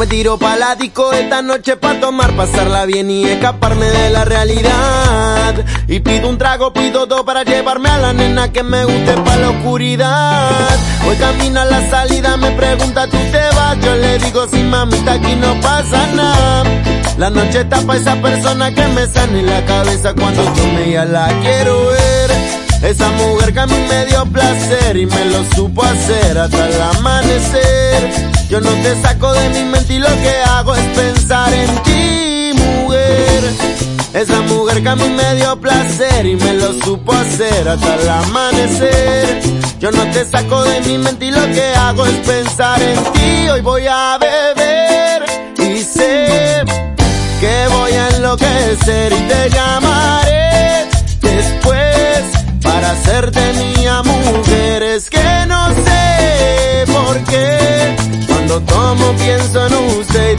me tiro la disco esta noche pa' tomar, pasarla bien y escaparme de la realidad. Y pido un trago, pido dos para llevarme a la nena que me guste pa' la oscuridad. Hoy camino a la salida, me pregunta, ¿tú te vas? Yo le digo, sí mamita, aquí no pasa nada. La noche está pa' esa persona que me sane la cabeza cuando tome ya la quiero ver. Esa mujer que a mí me dio placer y me lo supo hacer hasta el amanecer. Yo no te saco de mi mente y lo que hago es pensar en ti, mujer. Esa mujer que a mí me dio placer y me lo supo hacer hasta el amanecer. Yo no te saco de mi mente y lo que hago es pensar en ti. Hoy voy a beber y sé que voy a enloquecer y te llamaré pienso en usted